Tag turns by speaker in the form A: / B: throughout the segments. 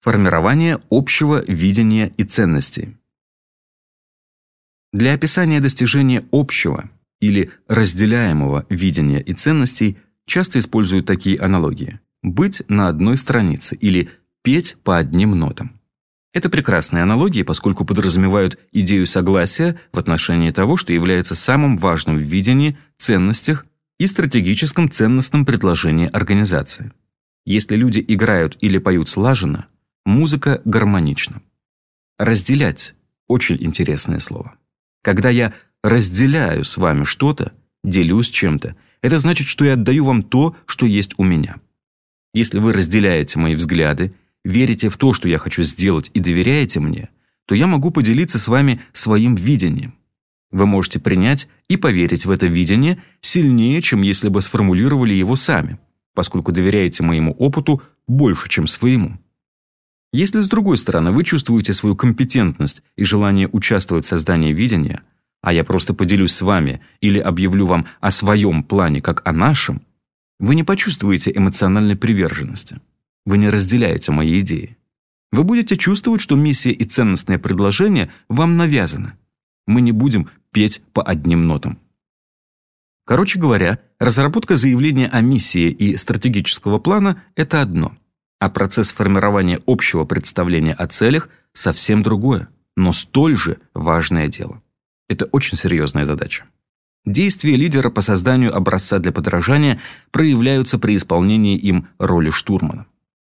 A: Формирование общего видения и ценностей. Для описания достижения общего или разделяемого видения и ценностей часто используют такие аналогии. Быть на одной странице или петь по одним нотам. Это прекрасные аналогии, поскольку подразумевают идею согласия в отношении того, что является самым важным в видении, ценностях и стратегическом ценностном предложении организации. Если люди играют или поют слаженно, музыка гармонична. Разделять – очень интересное слово. Когда я разделяю с вами что-то, делюсь чем-то, это значит, что я отдаю вам то, что есть у меня. Если вы разделяете мои взгляды, верите в то, что я хочу сделать и доверяете мне, то я могу поделиться с вами своим видением. Вы можете принять и поверить в это видение сильнее, чем если бы сформулировали его сами, поскольку доверяете моему опыту больше, чем своему. Если, с другой стороны, вы чувствуете свою компетентность и желание участвовать в создании видения, а я просто поделюсь с вами или объявлю вам о своем плане как о нашем, вы не почувствуете эмоциональной приверженности. Вы не разделяете мои идеи. Вы будете чувствовать, что миссия и ценностное предложение вам навязаны. Мы не будем петь по одним нотам. Короче говоря, разработка заявления о миссии и стратегического плана – это одно, а процесс формирования общего представления о целях – совсем другое, но столь же важное дело. Это очень серьезная задача. Действия лидера по созданию образца для подражания проявляются при исполнении им роли штурмана.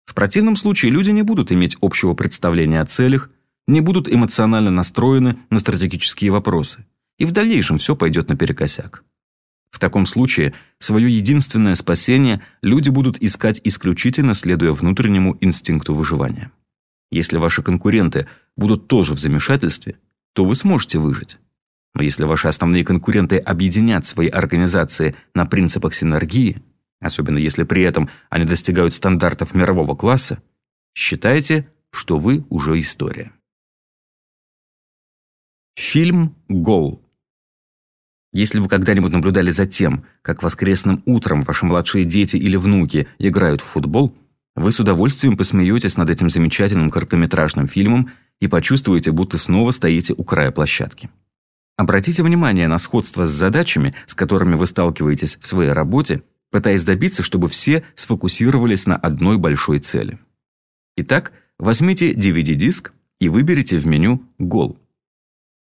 A: В противном случае люди не будут иметь общего представления о целях, не будут эмоционально настроены на стратегические вопросы, и в дальнейшем все пойдет наперекосяк. В таком случае свое единственное спасение люди будут искать исключительно следуя внутреннему инстинкту выживания. Если ваши конкуренты будут тоже в замешательстве, то вы сможете выжить. Но если ваши основные конкуренты объединят свои организации на принципах синергии, особенно если при этом они достигают стандартов мирового класса, считайте, что вы уже история. Фильм «Гол». Если вы когда-нибудь наблюдали за тем, как воскресным утром ваши младшие дети или внуки играют в футбол, вы с удовольствием посмеетесь над этим замечательным короткометражным фильмом и почувствуете, будто снова стоите у края площадки. Обратите внимание на сходство с задачами, с которыми вы сталкиваетесь в своей работе, пытаясь добиться, чтобы все сфокусировались на одной большой цели. Итак, возьмите DVD-диск и выберите в меню «Гол».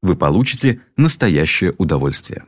A: Вы получите настоящее удовольствие.